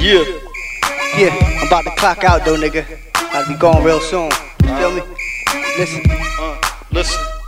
Yeah. Yeah, I'm about to clock out though, nigga. Gotta be going real soon. You feel me? Listen. Uh, listen.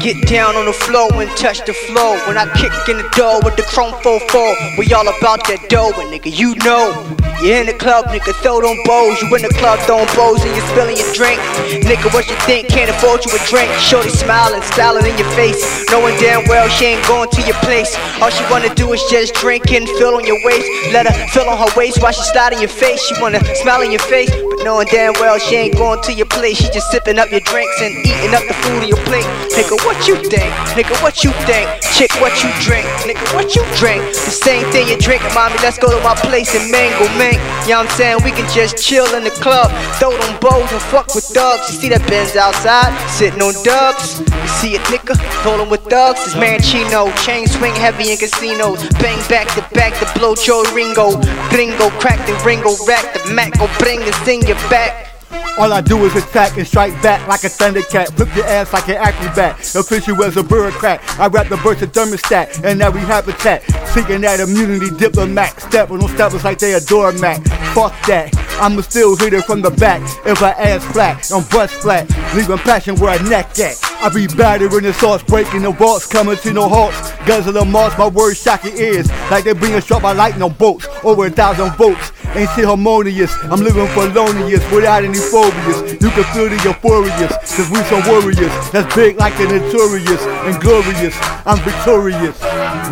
Get down on the floor and touch the floor. When I kick in the door with the chrome 4-4, we all about that dough, and nigga, you know. You in the club, nigga, throw them bows. You in the club throwing bows and you're spilling your drink. Nigga, what you think? Can't afford you a drink. Shorty smiling, styling in your face. Knowing damn well she ain't going to your place. All she wanna do is just drink and feel on your waist. Let her feel on her waist while she slide in your face. She wanna smile in your face, but knowing damn well she ain't going to your place. She just sipping up your drinks and eating up the food on your plate. Nigga, what you think? Nigga, what you think? Chick, what you drink? Nigga, what you drink? The same thing you drink, mommy. Let's go to my place and mango mink. You know what I'm saying? We can just chill in the club, throw them bows and fuck with thugs. You see that Benz outside, sitting on dubs. You see a nigga rolling with thugs. It's Manchino, chain swing heavy in casinos. Bang back to back to blow Joe Ringo. Gringo, crack the Ringo, rack the Mac, go bring this in your back. All I do is attack and strike back like a thundercat. Flip your ass like an acrobat. Official as a bureaucrat. I rap the burst of thermostat in every habitat. Seeking that immunity diplomat. Stepping on steppers like they a doormat. Fuck that. I'ma still hit it from the back. If I ass flat, I'm bust flat. Leaving passion where I neck at. I be battering the sauce, breaking the vaults, coming to no halts. The moss, my words shock your ears. Like they being struck by lightning bolts. Over a thousand volts. Ain't shit harmonious. I'm living for loneliest without any phobias. You can feel the euphorious, cause we some warriors. That's big like the notorious and glorious. I'm victorious.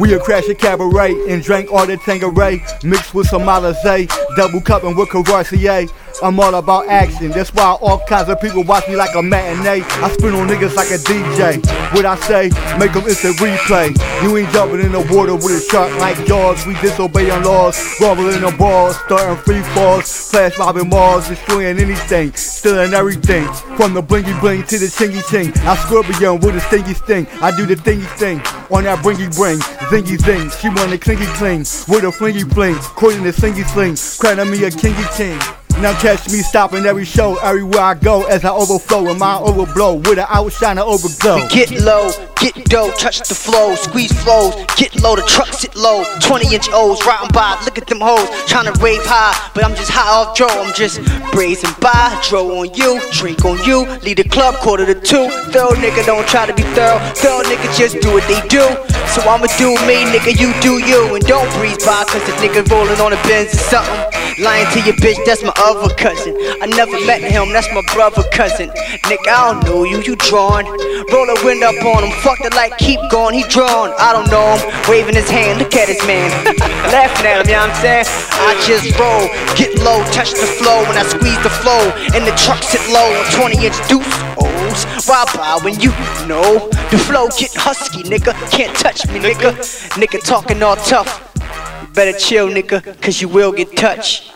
We a crash a cabaret and drank all the Tanqueray, mixed with some Alizé, double cupping with Courvoisier. I'm all about action, that's why all kinds of people watch me like a matinee. I spin on niggas like a DJ. What I say, make them instant replay. You ain't jumping in the water with a shark like Jaws. We disobeying laws, groveling the balls, starting free falls, flash mobbing malls, destroying anything, stealing everything. From the blingy bling to the chingy ching. I scorpion with a stingy sting. I do the thingy thing on that bringy bring, zingy zing. She want a clingy cling with a flingy fling, quoting the slingy sling, crowning me a kingy king. Now catch me stopping every show, everywhere I go as I overflow and my overblow with an outshiner overglow. We Get low, get dough, touch the flow, squeeze flows, get low, the truck sit low. 20 inch O's, riding by, look at them hoes, trying to rave high, but I'm just high off Joe, I'm just brazen by. Dro on you, drink on you, lead the club quarter to two. Thorough nigga don't try to be thorough, thorough nigga just do what they do. So I'ma do me, nigga, you do you, and don't breeze by, cause the nigga rolling on the Benz or something. Lying to your bitch, that's my other cousin. I never met him, that's my brother cousin. Nigga, I don't know you, you drawn. Roll a wind up on him, fuck the light, keep going, he drawn. I don't know him, waving his hand, look at his man. Laughing at him, you know what I'm saying? I just roll, get low, touch the flow, when I squeeze the flow, and the truck sit low, 20 inch deuce. O's, why buy when you know the flow get husky, nigga? Can't touch me, nigga. Nigga talking all tough. Better chill, nigga, cause you will get touched.